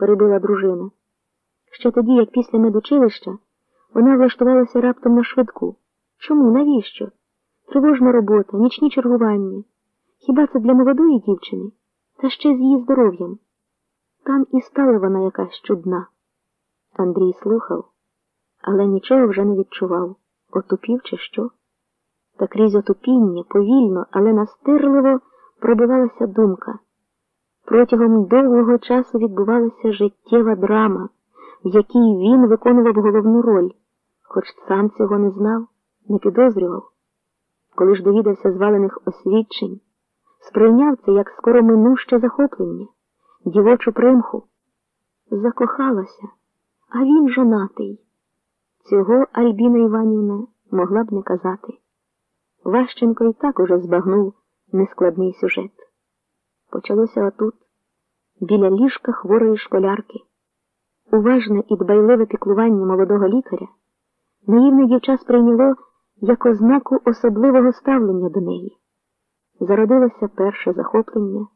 перебила дружина. Ще тоді, як після медучилища, вона влаштувалася раптом на швидку. Чому? Навіщо? Тривожна робота, нічні чергування. Хіба це для молодої дівчини? Та ще з її здоров'ям. Там і стала вона якась чудна. Андрій слухав, але нічого вже не відчував. Отупів чи що? Та крізь отупіння, повільно, але настирливо пробивалася думка. Протягом довгого часу відбувалася життєва драма, в якій він виконував головну роль, хоч сам цього не знав, не підозрював. Коли ж довідався звалених освідчень, сприйняв це як скоро минуще захоплення, дівочу примху. Закохалася, а він жонатий. Цього Альбіна Іванівна могла б не казати. Ващенко і так уже збагнув нескладний сюжет. Почалося отут, біля ліжка хворої школярки. Уважне і дбайливе піклування молодого лікаря наївне дівча сприйняло як ознаку особливого ставлення до неї. Зародилося перше захоплення,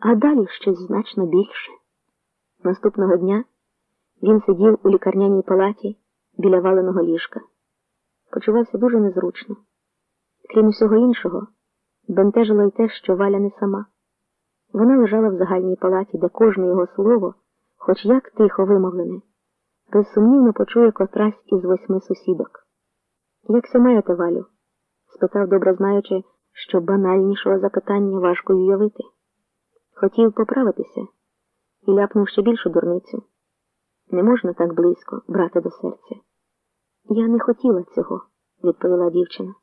а далі щось значно більше. Наступного дня він сидів у лікарняній палаті біля валеного ліжка. Почувався дуже незручно. Крім усього іншого, бентежило й те, що Валя не сама. Вона лежала в загальній палаті, де кожне його слово, хоч як тихо вимовлене, безсумнівно почує котрась із восьми сусідок. Як се маєте, Валю? спитав, добре знаючи, що банальнішого запитання важко уявити. Хотів поправитися і ляпнув ще більшу дурницю. Не можна так близько брати до серця. Я не хотіла цього, відповіла дівчина.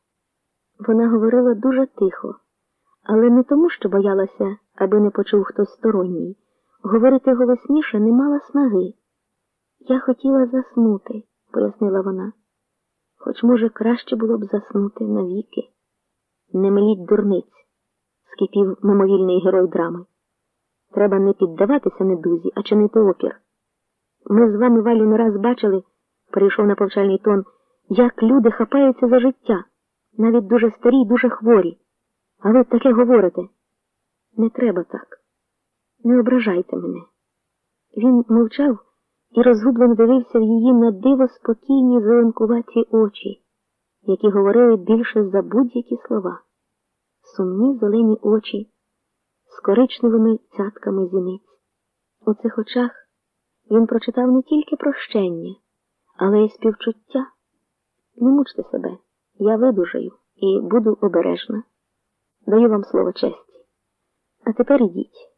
Вона говорила дуже тихо, але не тому, що боялася, аби не почув хтось сторонній. Говорити голосніше не мала снаги. Я хотіла заснути, пояснила вона. Хоч, може, краще було б заснути навіки. Не мліть дурниць, скипів мимовільний герой драми. Треба не піддаватися недузі, а чинити опір. Ми з вами Валю не раз бачили, перейшов на повчальний тон, як люди хапаються за життя, навіть дуже старі дуже хворі. А ви таке говорите. Не треба так. Не ображайте мене. Він мовчав і розгублено дивився в її на диво спокійні зеленкуваті очі, які говорили більше за будь-які слова. Сумні зелені очі з коричневими цятками зіниць. У цих очах він прочитав не тільки прощення, але й співчуття. Не мучте себе, я видужаю і буду обережна. Даю вам слово честі. А тепер ідіть.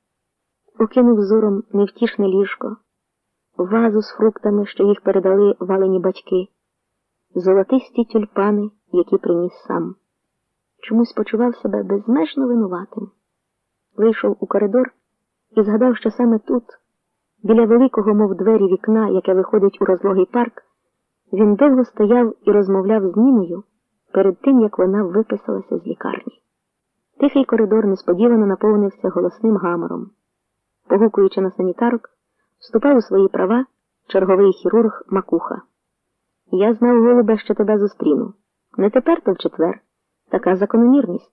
Окинув зором невтішне ліжко, вазу з фруктами, що їх передали валені батьки, золотисті тюльпани, які приніс сам. Чомусь почував себе безмежно винуватим. Вийшов у коридор і згадав, що саме тут, біля великого, мов двері вікна, яке виходить у розлогий парк, він довго стояв і розмовляв з Ніною перед тим, як вона виписалася з лікарні. Тихий коридор несподівано наповнився голосним гамором. Погукуючи на санітарок, вступав у свої права черговий хірург Макуха. Я знав, голубе, що тебе зустріну. Не тепер, то в четвер. Така закономірність.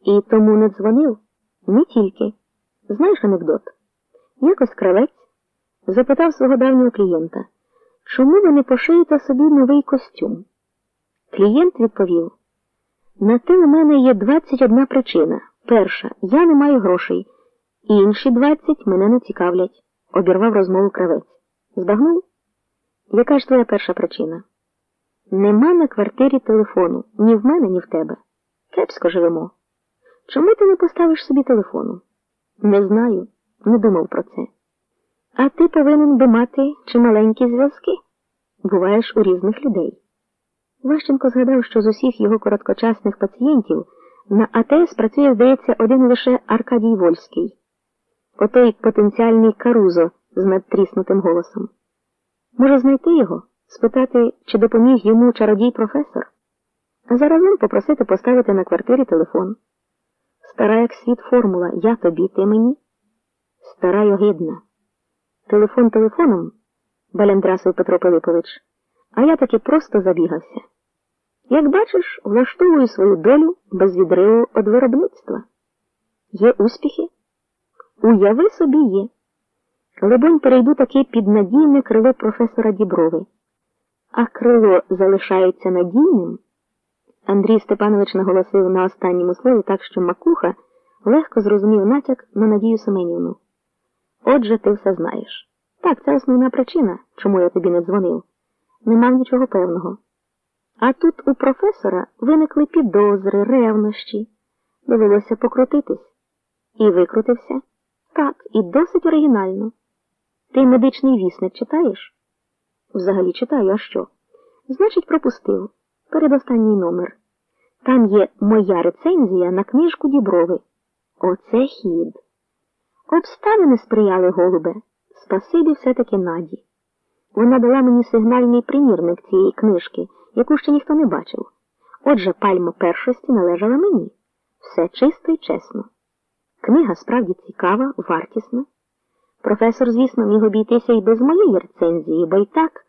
І тому не дзвонив не тільки. Знаєш анекдот? Якось кравець запитав свого давнього клієнта, чому ви не пошиєте собі новий костюм? Клієнт відповів. На те у мене є 21 причина. Перша, я не маю грошей. Інші 20 мене не цікавлять, обірвав розмову кравець. Збагнув? Яка ж твоя перша причина? Нема на квартирі телефону ні в мене, ні в тебе. Кепсько живемо. Чому ти не поставиш собі телефону? Не знаю, не думав про це. А ти повинен би мати чималенькі зв'язки. Буваєш у різних людей. Ващенко згадав, що з усіх його короткочасних пацієнтів на АТС працює, здається, один лише Аркадій Вольський, отой потенціальний карузо з надтріснутим голосом. Може, знайти його, спитати, чи допоміг йому чародій професор, а заразом попросити поставити на квартирі телефон. Стара, як світ формула Я тобі, ти мені. Стара й огидна. Телефон телефоном, баляндрасив Петро Пилипович, а я таки просто забігався. Як бачиш, влаштовую свою долю без відриву від виробництва. Є успіхи? Уяви собі є. Либонь перейду таки під надійне крило професора Діброви. А крило залишається надійним? Андрій Степанович наголосив на останньому слові так, що Макуха легко зрозумів натяк на Надію Семенівну. Отже, ти все знаєш. Так, це основна причина, чому я тобі не дзвонив. Не мав нічого певного. А тут у професора виникли підозри, ревнощі. Довелося покрутитись. І викрутився. Так, і досить оригінально. Ти медичний вісник читаєш? Взагалі читаю, а що? Значить, пропустив. Передостанній номер. Там є моя рецензія на книжку Діброви. Оце хід. Обставини сприяли голубе. Спасибі все-таки Наді. Вона дала мені сигнальний примірник цієї книжки, яку ще ніхто не бачив. Отже, пальма першості належала мені. Все чисто і чесно. Книга справді цікава, вартісна. Професор, звісно, міг обійтися і без моєї рецензії, бо й так